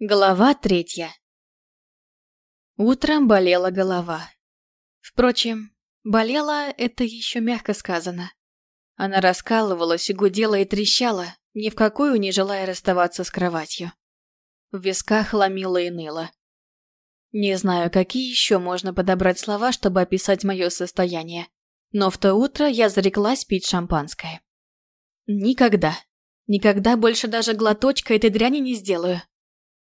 Глава третья. Утром болела голова. Впрочем, болела — это еще мягко сказано. Она раскалывалась гудела и трещала, ни в какую не желая расставаться с кроватью. В висках ломила и ныла. Не знаю, какие еще можно подобрать слова, чтобы описать мое состояние, но в то утро я зареклась пить шампанское. Никогда, никогда больше даже глоточка этой дряни не сделаю.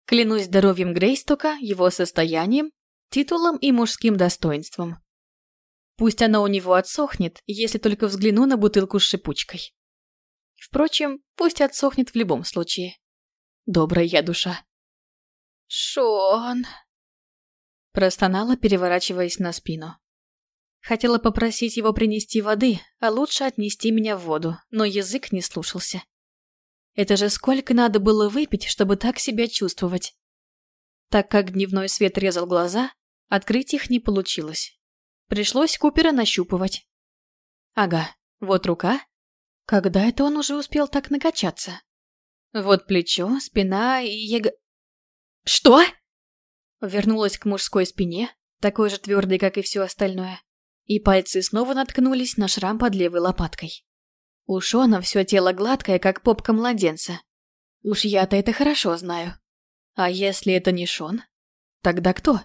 Клянусь здоровьем Грейстока, его состоянием, титулом и мужским достоинством. Пусть она у него отсохнет, если только взгляну на бутылку с шипучкой. Впрочем, пусть отсохнет в любом случае. Добрая я душа. «Шон...» Простонала, переворачиваясь на спину. Хотела попросить его принести воды, а лучше отнести меня в воду, но язык не слушался. Это же сколько надо было выпить, чтобы так себя чувствовать. Так как дневной свет резал глаза, открыть их не получилось. Пришлось Купера нащупывать. Ага, вот рука. Когда это он уже успел так накачаться? Вот плечо, спина и ег... Что? Вернулась к мужской спине, такой же твердой, как и все остальное, и пальцы снова наткнулись на шрам под левой лопаткой. У Шона все тело гладкое, как попка младенца. Уж я-то это хорошо знаю. А если это не Шон? Тогда кто?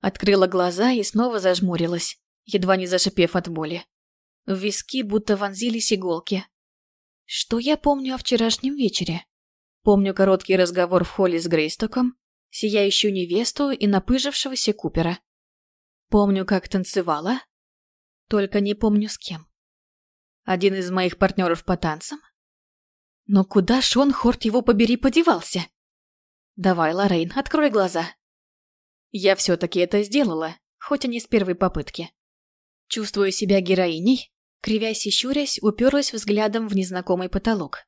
Открыла глаза и снова зажмурилась, едва не зашипев от боли. В виски будто вонзились иголки. Что я помню о вчерашнем вечере? Помню короткий разговор в холле с Грейстоком, сияющую невесту и напыжившегося Купера. Помню, как танцевала, только не помню с кем. Один из моих партнеров по танцам? Но куда Шон, хорт его побери, подевался? Давай, Лоррейн, открой глаза. Я все-таки это сделала, хоть и не с первой попытки. Чувствую себя героиней, кривясь и щурясь, уперлась взглядом в незнакомый потолок.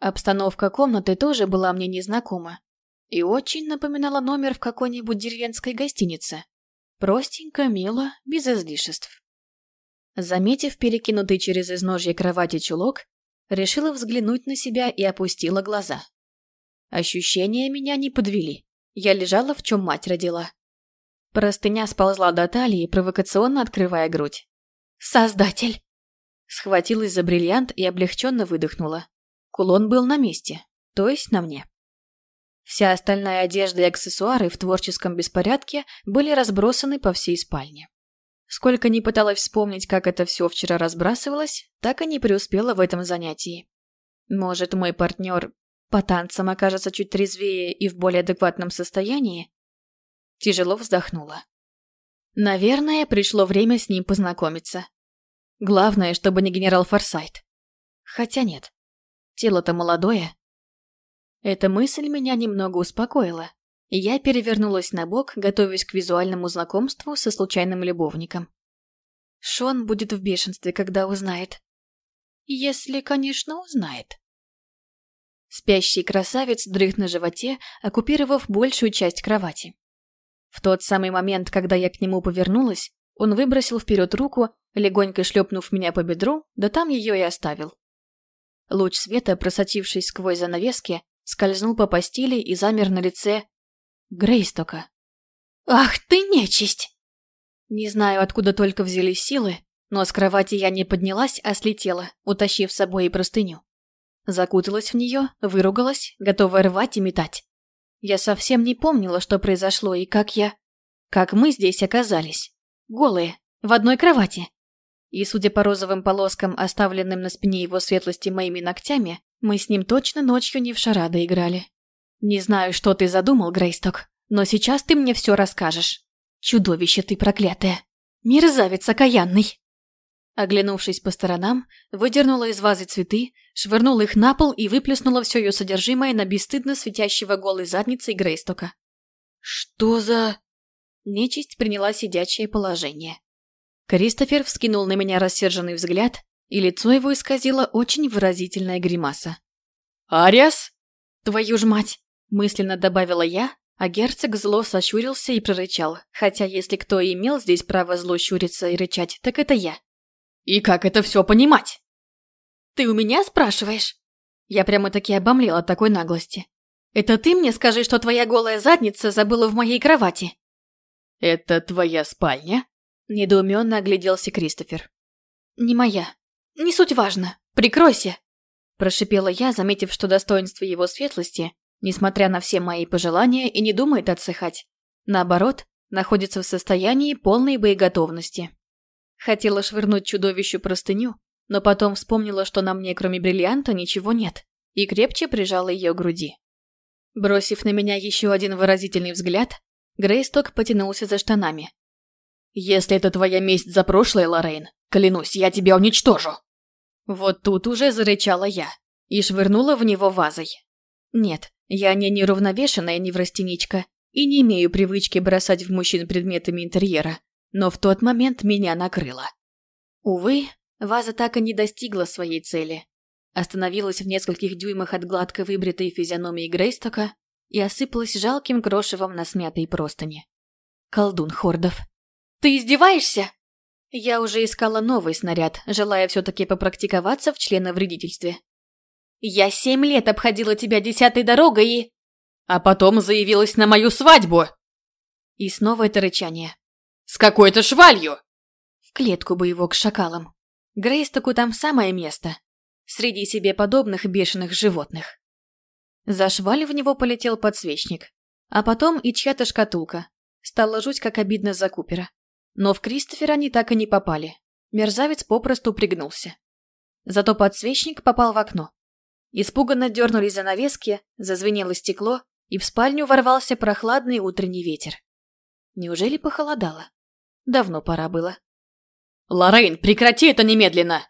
Обстановка комнаты тоже была мне незнакома и очень напоминала номер в какой-нибудь деревенской гостинице. Простенько, мило, без излишеств. Заметив перекинутый через изножье кровати чулок, решила взглянуть на себя и опустила глаза. Ощущения меня не подвели. Я лежала, в чем мать родила. Простыня сползла до талии, провокационно открывая грудь. «Создатель!» Схватилась за бриллиант и облегченно выдохнула. Кулон был на месте, то есть на мне. Вся остальная одежда и аксессуары в творческом беспорядке были разбросаны по всей спальне. Сколько ни пыталась вспомнить, как это все вчера разбрасывалось, так и не преуспела в этом занятии. Может, мой партнер по танцам окажется чуть трезвее и в более адекватном состоянии? Тяжело вздохнула. Наверное, пришло время с ним познакомиться. Главное, чтобы не генерал Форсайт. Хотя нет. Тело-то молодое. Эта мысль меня немного успокоила. Я перевернулась на бок, готовясь к визуальному знакомству со случайным любовником. Шон будет в бешенстве, когда узнает. Если, конечно, узнает. Спящий красавец дрых на животе, оккупировав большую часть кровати. В тот самый момент, когда я к нему повернулась, он выбросил вперед руку, легонько шлепнув меня по бедру, да там ее и оставил. Луч света, просочившись сквозь занавески, скользнул по постели и замер на лице Грейстока. «Ах ты нечисть!» Не знаю, откуда только взялись силы, но с кровати я не поднялась, а слетела, утащив с собой и простыню. Закуталась в нее, выругалась, готовая рвать и метать. Я совсем не помнила, что произошло и как я... Как мы здесь оказались. Голые, в одной кровати. И, судя по розовым полоскам, оставленным на спине его светлости моими ногтями, мы с ним точно ночью не в шарады играли. «Не знаю, что ты задумал, Грейсток, но сейчас ты мне все расскажешь. Чудовище ты проклятое! Мерзавец окаянный!» Оглянувшись по сторонам, выдернула из вазы цветы, швырнула их на пол и выплеснула все ее содержимое на бесстыдно светящего голой задницей Грейстока. «Что за...» Нечисть приняла сидячее положение. Кристофер вскинул на меня рассерженный взгляд, и лицо его исказило очень выразительная гримаса. «Ариас?» «Твою ж мать!» Мысленно добавила я, а герцог зло сощурился и прорычал, хотя если кто и имел здесь право зло щуриться и рычать, так это я. «И как это все понимать?» «Ты у меня спрашиваешь?» Я прямо-таки обомлела от такой наглости. Это ты мне скажи, что твоя голая задница забыла в моей кровати?» «Это твоя спальня?» Недоуменно огляделся Кристофер. «Не моя. Не суть важно. Прикройся!» Прошипела я, заметив, что достоинство его светлости, несмотря на все мои пожелания, и не думает отсыхать. Наоборот, находится в состоянии полной боеготовности. Хотела швырнуть чудовищу простыню, но потом вспомнила, что на мне, кроме бриллианта, ничего нет, и крепче прижала ее к груди. Бросив на меня еще один выразительный взгляд, Грейсток потянулся за штанами. «Если это твоя месть за прошлое, Лоррейн, клянусь, я тебя уничтожу!» Вот тут уже зарычала я и швырнула в него вазой. Нет, я не неравновешенная неврастеничка и не имею привычки бросать в мужчин предметами интерьера, но в тот момент меня накрыло. Увы, ваза так и не достигла своей цели. Остановилась в нескольких дюймах от гладко выбритой физиономии Грейстока и осыпалась жалким крошевом на смятой простыни. Колдун Хордов. «Ты издеваешься?» Я уже искала новый снаряд, желая все-таки попрактиковаться в членовредительстве. «Я семь лет обходила тебя десятой дорогой и...» «А потом заявилась на мою свадьбу!» И снова это рычание. «С какой-то швалью!» В клетку бы его к шакалам. Грейстоку там самое место. Среди себе подобных бешеных животных. За шваль в него полетел подсвечник. А потом и чья-то шкатулка. Стало жуть, как обидно за Купера. Но в Кристофера они так и не попали. Мерзавец попросту пригнулся. Зато подсвечник попал в окно. Испуганно дернулись занавески, зазвенело стекло, и в спальню ворвался прохладный утренний ветер. Неужели похолодало? Давно пора было. «Лоррейн, прекрати это немедленно!»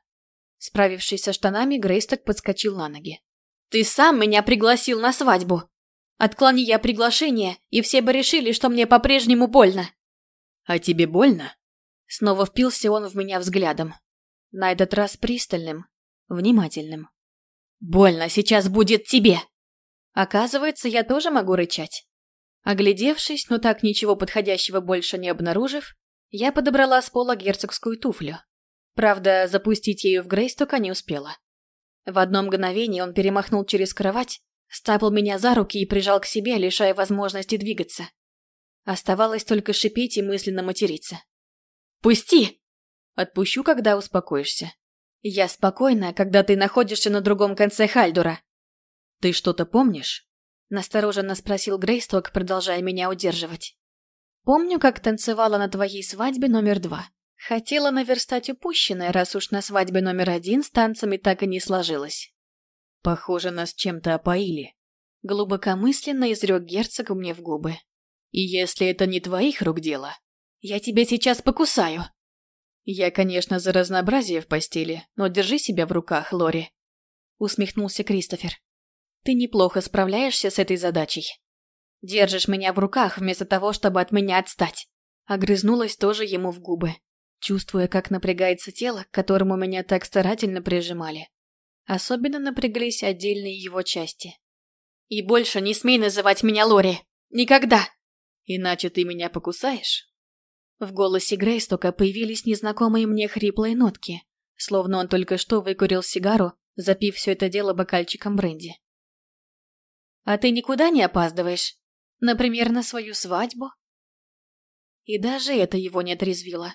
Справившись со штанами, Грейсток подскочил на ноги. «Ты сам меня пригласил на свадьбу! Отклони я приглашение, и все бы решили, что мне по-прежнему больно!» «А тебе больно?» Снова впился он в меня взглядом. На этот раз пристальным, внимательным. «Больно сейчас будет тебе!» Оказывается, я тоже могу рычать. Оглядевшись, но так ничего подходящего больше не обнаружив, я подобрала с пола герцогскую туфлю. Правда, запустить ею в Грейстока не успела. В одно мгновение он перемахнул через кровать, стапал меня за руки и прижал к себе, лишая возможности двигаться. Оставалось только шипеть и мысленно материться. «Пусти!» «Отпущу, когда успокоишься. Я спокойна, когда ты находишься на другом конце Хальдура». «Ты что-то помнишь?» Настороженно спросил Грейсток, продолжая меня удерживать. «Помню, как танцевала на твоей свадьбе номер два. Хотела наверстать упущенное, раз уж на свадьбе номер один с танцами так и не сложилось». «Похоже, нас чем-то опоили», — глубокомысленно изрек герцог мне в губы. И если это не твоих рук дело, я тебя сейчас покусаю. Я, конечно, за разнообразие в постели, но держи себя в руках, Лори. Усмехнулся Кристофер. Ты неплохо справляешься с этой задачей. Держишь меня в руках вместо того, чтобы от меня отстать. Огрызнулась тоже ему в губы, чувствуя, как напрягается тело, к которому меня так старательно прижимали. Особенно напряглись отдельные его части. И больше не смей называть меня Лори. Никогда! Иначе ты меня покусаешь?» В голосе Грейстока появились незнакомые мне хриплые нотки, словно он только что выкурил сигару, запив все это дело бокальчиком бренди. «А ты никуда не опаздываешь? Например, на свою свадьбу?» И даже это его не отрезвило.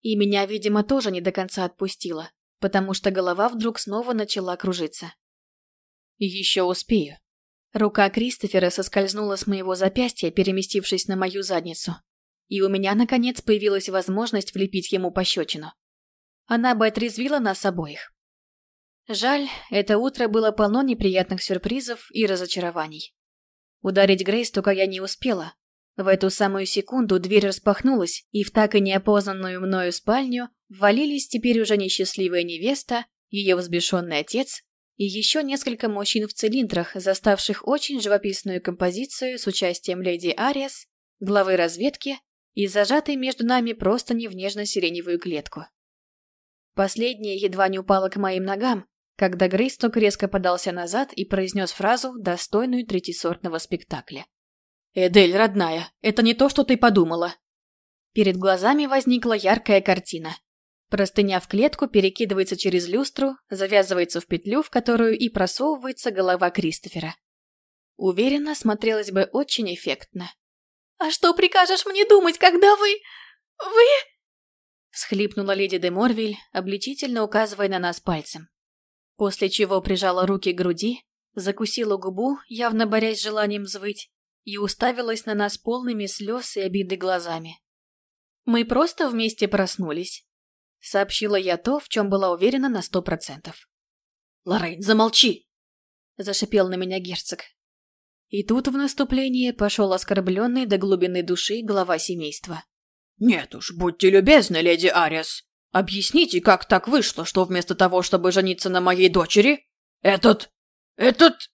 И меня, видимо, тоже не до конца отпустило, потому что голова вдруг снова начала кружиться. «Еще успею», Рука Кристофера соскользнула с моего запястья, переместившись на мою задницу. И у меня, наконец, появилась возможность влепить ему пощечину. Она бы отрезвила нас обоих. Жаль, это утро было полно неприятных сюрпризов и разочарований. Ударить Грейс только я не успела. В эту самую секунду дверь распахнулась, и в так и неопознанную мною спальню ввалились теперь уже несчастливая невеста, ее взбешенный отец и еще несколько мужчин в цилиндрах, заставших очень живописную композицию с участием леди Ариас, главы разведки и зажатой между нами просто не в нежно-сиреневую клетку. Последняя едва не упала к моим ногам, когда Грейсток резко подался назад и произнес фразу, достойную третисортного спектакля. «Эдель, родная, это не то, что ты подумала!» Перед глазами возникла яркая картина. Простыня в клетку перекидывается через люстру, завязывается в петлю, в которую и просовывается голова Кристофера. уверенно смотрелась бы очень эффектно. «А что прикажешь мне думать, когда вы... вы...» Схлипнула леди де Морвиль, обличительно указывая на нас пальцем. После чего прижала руки к груди, закусила губу, явно борясь с желанием взвыть, и уставилась на нас полными слез и обиды глазами. «Мы просто вместе проснулись», — сообщила я то, в чем была уверена на сто процентов. «Лоррейн, замолчи!» — зашипел на меня герцог. И тут в наступление пошел оскорбленный до глубины души глава семейства. «Нет уж, будьте любезны, леди Арис. Объясните, как так вышло, что вместо того, чтобы жениться на моей дочери, этот... этот...»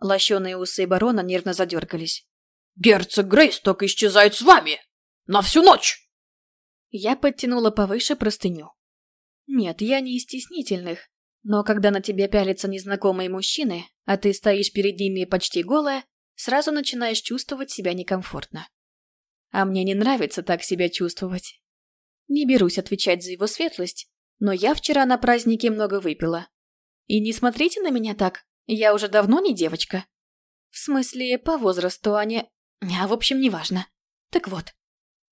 Лощеные усы барона нервно задергались. «Герцог Грейсток исчезает с вами! На всю ночь!» Я подтянула повыше простыню. Нет, я не из стеснительных, но когда на тебя пялятся незнакомые мужчины, а ты стоишь перед ними почти голая, сразу начинаешь чувствовать себя некомфортно. А мне не нравится так себя чувствовать. Не берусь отвечать за его светлость, но я вчера на празднике много выпила. И не смотрите на меня так, я уже давно не девочка. В смысле, по возрасту, а не... А, в общем, неважно. Так вот.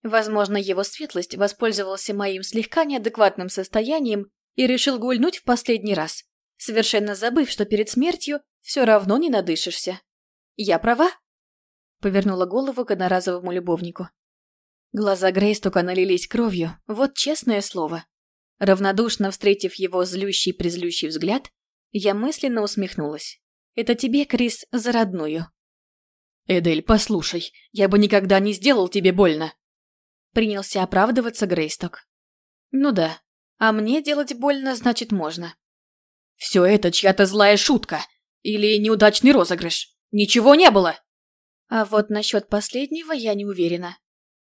Возможно, его светлость воспользовался моим слегка неадекватным состоянием и решил гульнуть в последний раз, совершенно забыв, что перед смертью все равно не надышишься. Я права? Повернула голову к одноразовому любовнику. Глаза Грейстока налились кровью, вот честное слово. Равнодушно встретив его злющий-призлющий взгляд, я мысленно усмехнулась. «Это тебе, Крис, за родную». «Эдель, послушай, я бы никогда не сделал тебе больно!» Принялся оправдываться Грейсток. «Ну да, а мне делать больно, значит, можно». «Все это чья-то злая шутка! Или неудачный розыгрыш! Ничего не было!» А вот насчет последнего я не уверена.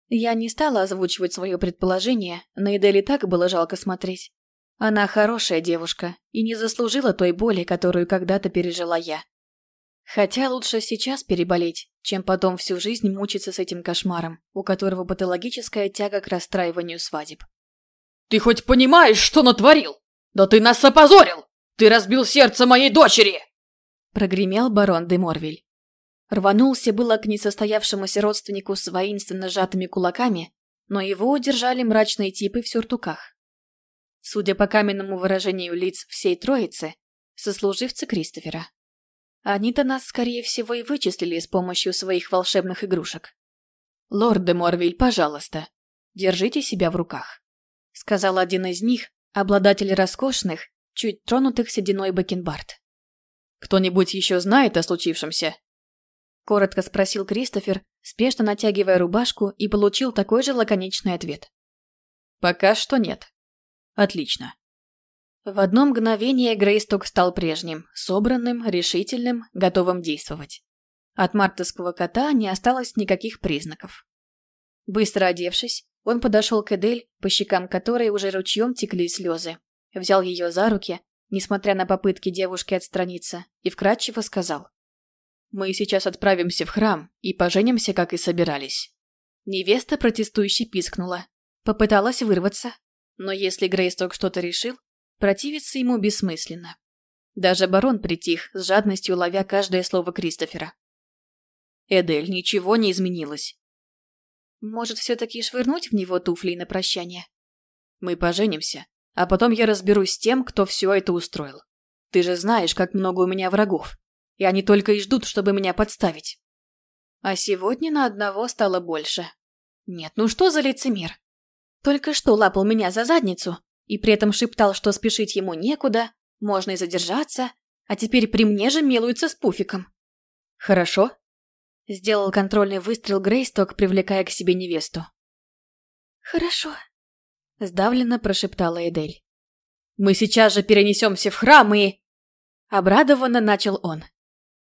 Я не стала озвучивать свое предположение, на Эдели так было жалко смотреть. Она хорошая девушка и не заслужила той боли, которую когда-то пережила я. Хотя лучше сейчас переболеть, чем потом всю жизнь мучиться с этим кошмаром, у которого патологическая тяга к расстраиванию свадеб. «Ты хоть понимаешь, что натворил? Да ты нас опозорил! Ты разбил сердце моей дочери!» Прогремел барон де Морвиль. Рванулся было к несостоявшемуся родственнику с воинственно сжатыми кулаками, но его удержали мрачные типы в сюртуках. Судя по каменному выражению лиц всей троицы, сослуживцы Кристофера. Они-то нас, скорее всего, и вычислили с помощью своих волшебных игрушек. «Лорд де Морвиль, пожалуйста, держите себя в руках», — сказал один из них, обладатель роскошных, чуть тронутых сединой бакенбард. «Кто-нибудь еще знает о случившемся?» Коротко спросил Кристофер, спешно натягивая рубашку, и получил такой же лаконичный ответ. «Пока что нет», Отлично. В одно мгновение Грейсток стал прежним, собранным, решительным, готовым действовать. От мартовского кота не осталось никаких признаков. Быстро одевшись, он подошел к Эдель, по щекам которой уже ручьем текли слезы, взял ее за руки, несмотря на попытки девушки отстраниться, и вкратчиво сказал. «Мы сейчас отправимся в храм и поженимся, как и собирались». Невеста протестующе пискнула. Попыталась вырваться, но если Грейсток что-то решил, противиться ему бессмысленно. Даже барон притих, с жадностью ловя каждое слово Кристофера. Эдель, ничего не изменилось. Может, все-таки швырнуть в него туфли на прощание? Мы поженимся, а потом я разберусь с тем, кто все это устроил. Ты же знаешь, как много у меня врагов, и они только и ждут, чтобы меня подставить. А сегодня на одного стало больше. Нет, ну что за лицемер? Только что лапал меня за задницу и при этом шептал, что спешить ему некуда, можно и задержаться, а теперь при мне же милуется с пуфиком. «Хорошо?» — сделал контрольный выстрел Грейсток, привлекая к себе невесту. «Хорошо», — сдавленно прошептала Эдель. «Мы сейчас же перенесемся в храм и...» Обрадованно начал он.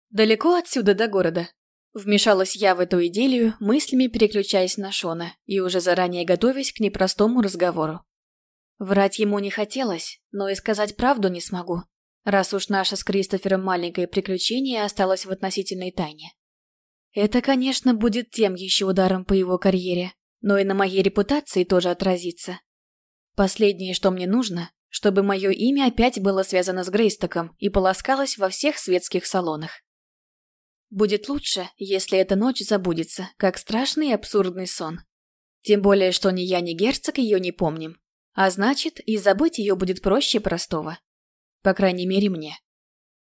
«Далеко отсюда до города?» Вмешалась я в эту идею, мыслями переключаясь на Шона и уже заранее готовясь к непростому разговору. Врать ему не хотелось, но и сказать правду не смогу, раз уж наше с Кристофером маленькое приключение осталось в относительной тайне. Это, конечно, будет тем еще ударом по его карьере, но и на моей репутации тоже отразится. Последнее, что мне нужно, чтобы мое имя опять было связано с Грейстоком и полоскалось во всех светских салонах. Будет лучше, если эта ночь забудется, как страшный и абсурдный сон. Тем более, что ни я, ни герцог ее не помним. А значит, и забыть ее будет проще простого. По крайней мере, мне.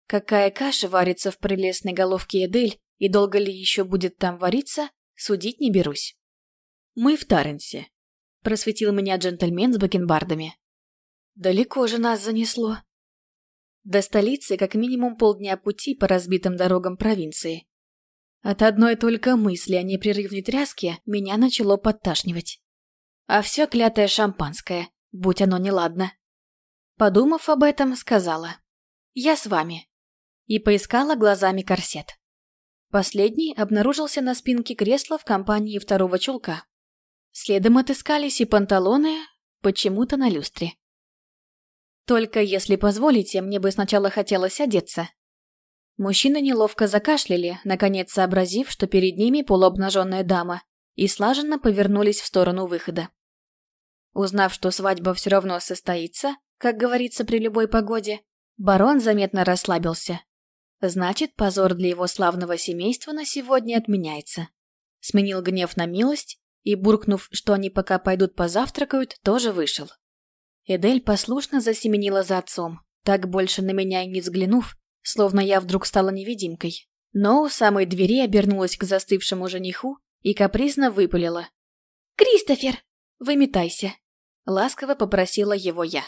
Какая каша варится в прелестной головке Эдель, и долго ли еще будет там вариться, судить не берусь. «Мы в Таренсе», — просветил меня джентльмен с бакенбардами. «Далеко же нас занесло». До столицы как минимум полдня пути по разбитым дорогам провинции. От одной только мысли о непрерывной тряске меня начало подташнивать. А все клятое шампанское, будь оно неладно. Подумав об этом, сказала. «Я с вами». И поискала глазами корсет. Последний обнаружился на спинке кресла в компании второго чулка. Следом отыскались и панталоны, почему-то на люстре. Только если позволите, мне бы сначала хотелось одеться. Мужчины неловко закашляли, наконец сообразив, что перед ними полуобнаженная дама, и слаженно повернулись в сторону выхода. Узнав, что свадьба все равно состоится, как говорится при любой погоде, барон заметно расслабился. Значит, позор для его славного семейства на сегодня отменяется. Сменил гнев на милость и, буркнув, что они пока пойдут позавтракают, тоже вышел. Эдель послушно засеменила за отцом, так больше на меня и не взглянув, словно я вдруг стала невидимкой. Но у самой двери обернулась к застывшему жениху и капризно выпалила. «Кристофер, выметайся!» Ласково попросила его я.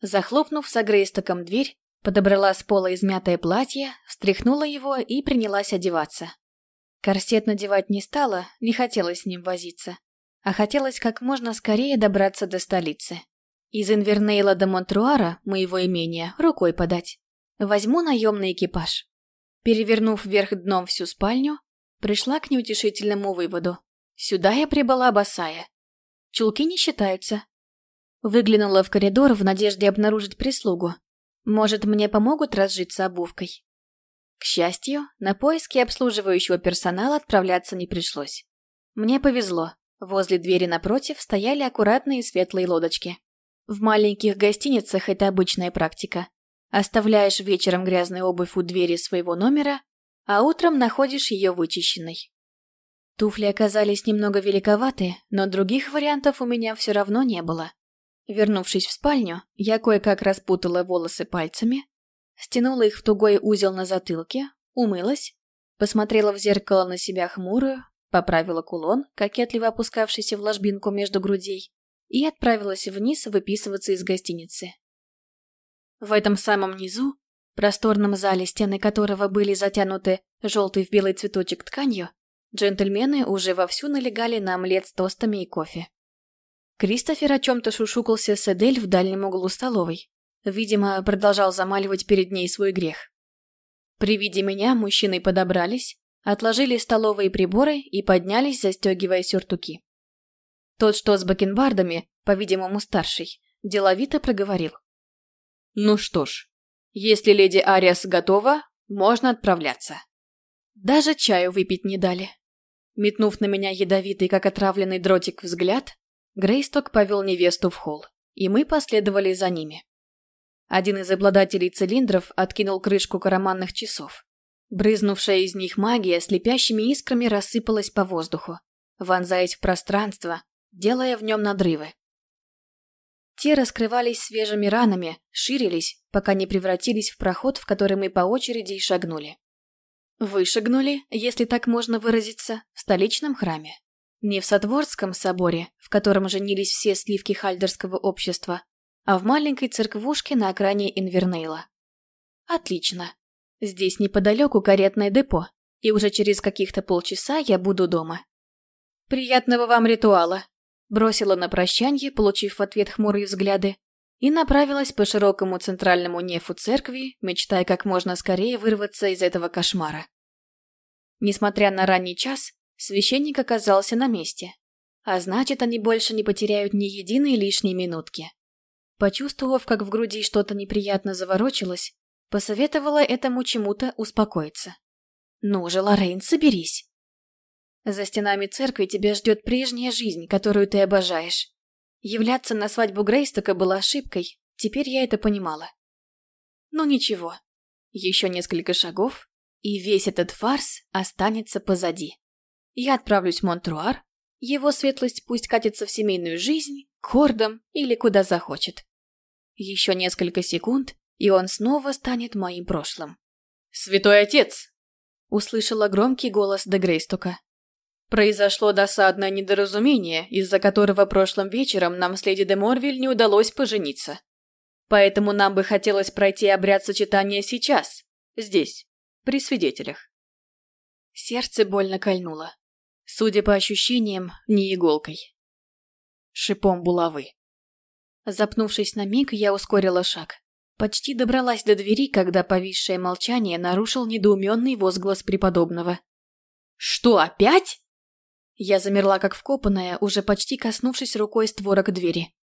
Захлопнув с агрейстоком дверь, подобрала с пола измятое платье, встряхнула его и принялась одеваться. Корсет надевать не стала, не хотелось с ним возиться, а хотелось как можно скорее добраться до столицы. Из Инвернейла до Монтруара, моего имения, рукой подать. Возьму наемный экипаж. Перевернув вверх дном всю спальню, пришла к неутешительному выводу. Сюда я прибыла босая. Чулки не считаются. Выглянула в коридор в надежде обнаружить прислугу. Может, мне помогут разжиться обувкой? К счастью, на поиски обслуживающего персонала отправляться не пришлось. Мне повезло. Возле двери напротив стояли аккуратные светлые лодочки. В маленьких гостиницах это обычная практика. Оставляешь вечером грязную обувь у двери своего номера, а утром находишь ее вычищенной. Туфли оказались немного великоваты, но других вариантов у меня все равно не было. Вернувшись в спальню, я кое-как распутала волосы пальцами, стянула их в тугой узел на затылке, умылась, посмотрела в зеркало на себя хмурую, поправила кулон, кокетливо опускавшийся в ложбинку между грудей, и отправилась вниз выписываться из гостиницы. В этом самом низу, просторном зале, стены которого были затянуты желтый в белый цветочек тканью, джентльмены уже вовсю налегали на омлет с тостами и кофе. Кристофер о чем-то шушукался с Эдель в дальнем углу столовой. Видимо, продолжал замаливать перед ней свой грех. При виде меня мужчины подобрались, отложили столовые приборы и поднялись, застегивая сюртуки. Тот, что с бакенбардами, по-видимому, старший, деловито проговорил. «Ну что ж, если леди Ариас готова, можно отправляться». Даже чаю выпить не дали. Метнув на меня ядовитый, как отравленный дротик, взгляд, Грейсток повел невесту в холл, и мы последовали за ними. Один из обладателей цилиндров откинул крышку караманных часов. Брызнувшая из них магия слепящими искрами рассыпалась по воздуху, вонзаясь в пространство, делая в нем надрывы. Те раскрывались свежими ранами, ширились, пока не превратились в проход, в который мы по очереди и шагнули. Вышагнули, если так можно выразиться, в столичном храме. Не в Сотворском соборе, в котором женились все сливки хальдерского общества, а в маленькой церквушке на окраине Инвернейла. Отлично. Здесь неподалеку каретное депо, и уже через каких-то полчаса я буду дома. Приятного вам ритуала, бросила на прощанье, получив в ответ хмурые взгляды, и направилась по широкому центральному нефу церкви, мечтая как можно скорее вырваться из этого кошмара. Несмотря на ранний час, священник оказался на месте, а значит, они больше не потеряют ни единой лишней минутки. Почувствовав, как в груди что-то неприятно заворочилось, посоветовала этому чему-то успокоиться. «Ну же, Лоррейн, соберись!» За стенами церкви тебя ждет прежняя жизнь, которую ты обожаешь. Являться на свадьбу Грейстока было ошибкой, теперь я это понимала. Ну ничего. Еще несколько шагов, и весь этот фарс останется позади. Я отправлюсь в Монтруар, его светлость пусть катится в семейную жизнь, к хордам или куда захочет. Еще несколько секунд, и он снова станет моим прошлым. «Святой отец!» — услышала громкий голос де Грейстока. «Произошло досадное недоразумение, из-за которого прошлым вечером нам с леди де Морвиль не удалось пожениться. Поэтому нам бы хотелось пройти обряд сочетания сейчас, здесь, при свидетелях». Сердце больно кольнуло. Судя по ощущениям, не иголкой. Шипом булавы. Запнувшись на миг, я ускорила шаг. Почти добралась до двери, когда повисшее молчание нарушил недоуменный возглас преподобного. «Что, опять?» Я замерла как вкопанная, уже почти коснувшись рукой створок двери.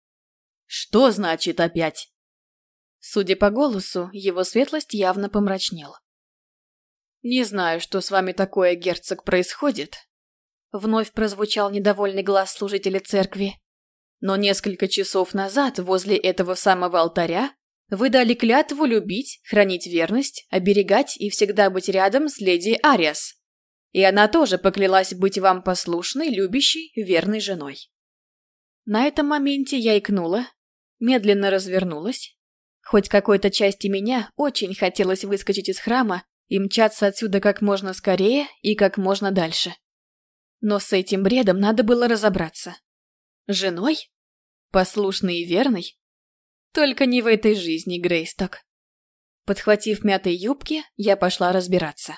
«Что значит опять?» Судя по голосу, его светлость явно помрачнел. «Не знаю, что с вами такое, герцог, происходит». Вновь прозвучал недовольный глаз служителя церкви. «Но несколько часов назад возле этого самого алтаря вы дали клятву любить, хранить верность, оберегать и всегда быть рядом с леди Ариас. И она тоже поклялась быть вам послушной, любящей, верной женой». На этом моменте я икнула, медленно развернулась. Хоть какой-то части меня очень хотелось выскочить из храма и мчаться отсюда как можно скорее и как можно дальше. Но с этим бредом надо было разобраться. Женой? Послушной и верной? Только не в этой жизни, Грейсток. Подхватив мятые юбки, я пошла разбираться.